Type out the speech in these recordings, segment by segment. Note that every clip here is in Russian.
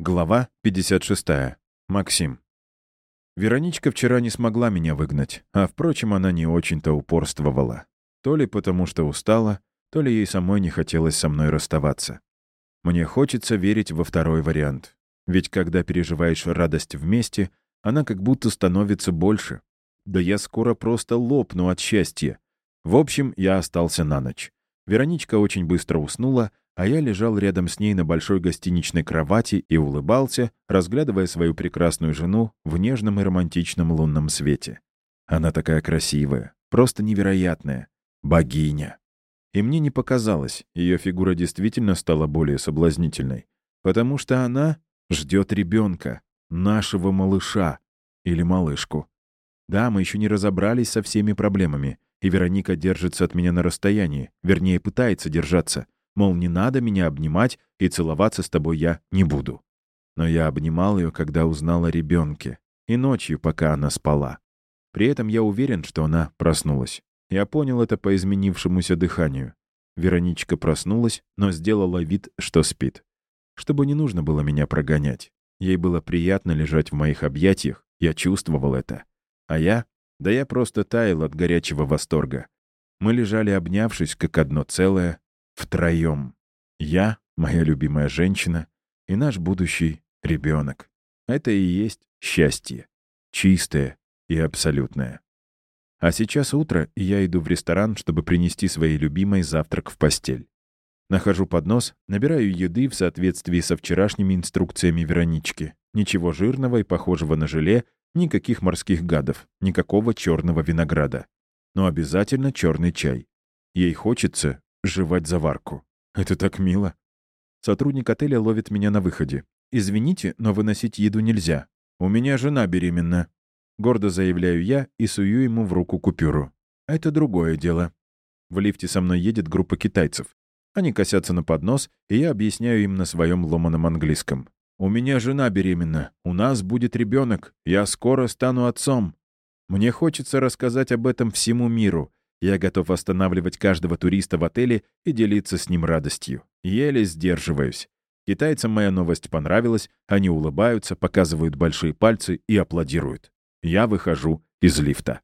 Глава 56. Максим. Вероничка вчера не смогла меня выгнать, а, впрочем, она не очень-то упорствовала. То ли потому, что устала, то ли ей самой не хотелось со мной расставаться. Мне хочется верить во второй вариант. Ведь когда переживаешь радость вместе, она как будто становится больше. Да я скоро просто лопну от счастья. В общем, я остался на ночь. Вероничка очень быстро уснула, а я лежал рядом с ней на большой гостиничной кровати и улыбался, разглядывая свою прекрасную жену в нежном и романтичном лунном свете. Она такая красивая, просто невероятная, богиня. И мне не показалось, ее фигура действительно стала более соблазнительной, потому что она ждет ребенка, нашего малыша или малышку. Да, мы еще не разобрались со всеми проблемами, и Вероника держится от меня на расстоянии, вернее, пытается держаться — Мол, не надо меня обнимать, и целоваться с тобой я не буду. Но я обнимал ее, когда узнал о ребенке. И ночью, пока она спала. При этом я уверен, что она проснулась. Я понял это по изменившемуся дыханию. Вероничка проснулась, но сделала вид, что спит. Чтобы не нужно было меня прогонять. Ей было приятно лежать в моих объятиях, я чувствовал это. А я? Да я просто таял от горячего восторга. Мы лежали обнявшись, как одно целое, Втроем. Я, моя любимая женщина и наш будущий ребенок. Это и есть счастье. Чистое и абсолютное. А сейчас утро, и я иду в ресторан, чтобы принести своей любимой завтрак в постель. Нахожу поднос, набираю еды в соответствии со вчерашними инструкциями Веронички. Ничего жирного и похожего на желе, никаких морских гадов, никакого черного винограда. Но обязательно черный чай. Ей хочется, жевать заварку. Это так мило. Сотрудник отеля ловит меня на выходе. «Извините, но выносить еду нельзя. У меня жена беременна». Гордо заявляю я и сую ему в руку купюру. Это другое дело. В лифте со мной едет группа китайцев. Они косятся на поднос, и я объясняю им на своем ломаном английском. «У меня жена беременна. У нас будет ребенок. Я скоро стану отцом». Мне хочется рассказать об этом всему миру, я готов останавливать каждого туриста в отеле и делиться с ним радостью. Еле сдерживаюсь. Китайцам моя новость понравилась, они улыбаются, показывают большие пальцы и аплодируют. Я выхожу из лифта.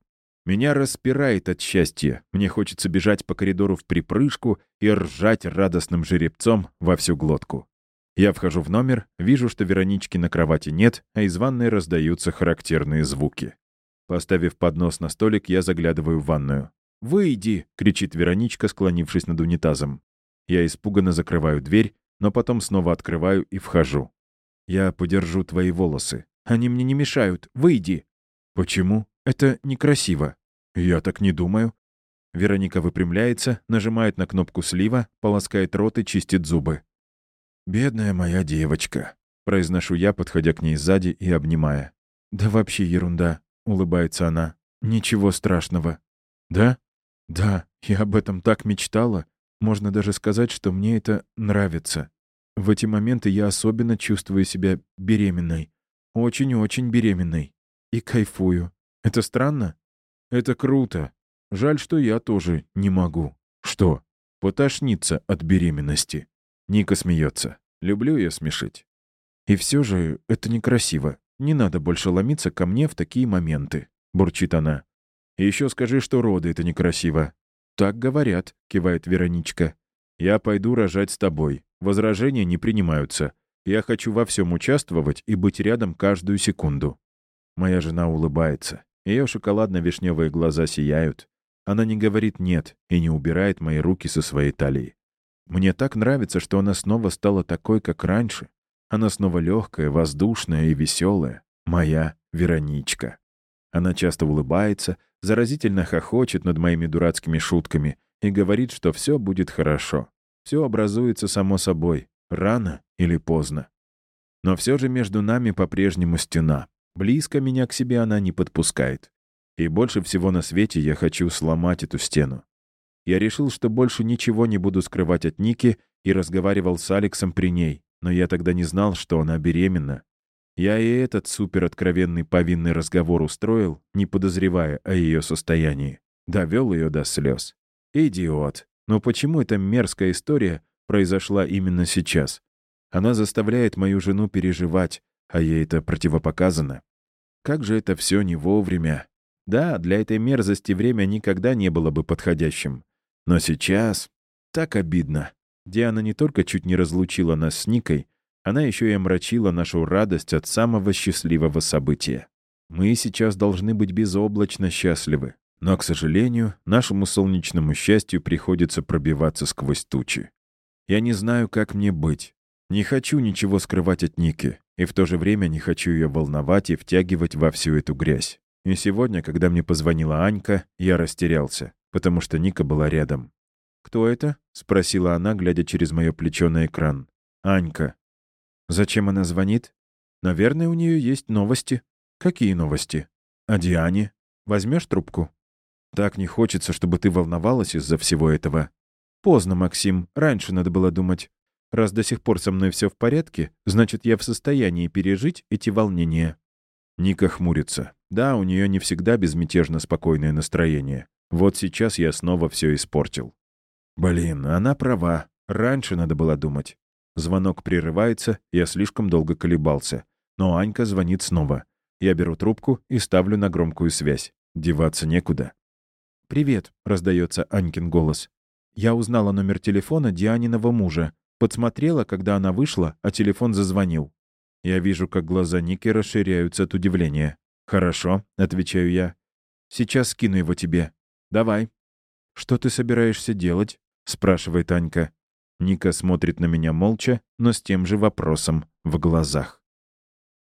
Меня распирает от счастья. Мне хочется бежать по коридору в припрыжку и ржать радостным жеребцом во всю глотку. Я вхожу в номер, вижу, что Веронички на кровати нет, а из ванной раздаются характерные звуки. Поставив поднос на столик, я заглядываю в ванную. «Выйди!» — кричит Вероничка, склонившись над унитазом. Я испуганно закрываю дверь, но потом снова открываю и вхожу. «Я подержу твои волосы. Они мне не мешают. Выйди!» «Почему? Это некрасиво». «Я так не думаю». Вероника выпрямляется, нажимает на кнопку слива, полоскает рот и чистит зубы. «Бедная моя девочка», — произношу я, подходя к ней сзади и обнимая. «Да вообще ерунда», — улыбается она. «Ничего страшного». «Да?» Да, я об этом так мечтала. Можно даже сказать, что мне это нравится. В эти моменты я особенно чувствую себя беременной. Очень-очень беременной. И кайфую. Это странно? Это круто. Жаль, что я тоже не могу. Что? Потошниться от беременности. Ника смеется. Люблю ее смешить. И все же это некрасиво. Не надо больше ломиться ко мне в такие моменты, бурчит она. И еще скажи, что роды — это некрасиво». «Так говорят», — кивает Вероничка. «Я пойду рожать с тобой. Возражения не принимаются. Я хочу во всем участвовать и быть рядом каждую секунду». Моя жена улыбается. Ее шоколадно-вишневые глаза сияют. Она не говорит «нет» и не убирает мои руки со своей талии. Мне так нравится, что она снова стала такой, как раньше. Она снова легкая, воздушная и веселая. Моя Вероничка. Она часто улыбается, заразительно хохочет над моими дурацкими шутками и говорит, что все будет хорошо. Все образуется само собой, рано или поздно. Но все же между нами по-прежнему стена. Близко меня к себе она не подпускает. И больше всего на свете я хочу сломать эту стену. Я решил, что больше ничего не буду скрывать от Ники и разговаривал с Алексом при ней, но я тогда не знал, что она беременна, я и этот супероткровенный повинный разговор устроил, не подозревая о ее состоянии. Довел ее до слез. Идиот. Но почему эта мерзкая история произошла именно сейчас? Она заставляет мою жену переживать, а ей это противопоказано. Как же это все не вовремя. Да, для этой мерзости время никогда не было бы подходящим. Но сейчас так обидно. Диана не только чуть не разлучила нас с Никой, она еще и омрачила нашу радость от самого счастливого события. Мы сейчас должны быть безоблачно счастливы. Но, к сожалению, нашему солнечному счастью приходится пробиваться сквозь тучи. Я не знаю, как мне быть. Не хочу ничего скрывать от Ники, и в то же время не хочу ее волновать и втягивать во всю эту грязь. И сегодня, когда мне позвонила Анька, я растерялся, потому что Ника была рядом. «Кто это?» — спросила она, глядя через мое плечо на экран. «Анька». «Зачем она звонит?» «Наверное, у нее есть новости». «Какие новости?» «О Диане. Возьмешь трубку?» «Так не хочется, чтобы ты волновалась из-за всего этого». «Поздно, Максим. Раньше надо было думать. Раз до сих пор со мной все в порядке, значит, я в состоянии пережить эти волнения». Ника хмурится. Да, у нее не всегда безмятежно спокойное настроение. Вот сейчас я снова все испортил. Блин, она права. Раньше надо было думать. Звонок прерывается, я слишком долго колебался. Но Анька звонит снова. Я беру трубку и ставлю на громкую связь. Деваться некуда. «Привет», — раздается Анькин голос. «Я узнала номер телефона Дианиного мужа. Подсмотрела, когда она вышла, а телефон зазвонил. Я вижу, как глаза Ники расширяются от удивления. «Хорошо», — отвечаю я. «Сейчас скину его тебе. Давай». «Что ты собираешься делать?» — спрашивает Анька. Ника смотрит на меня молча, но с тем же вопросом в глазах.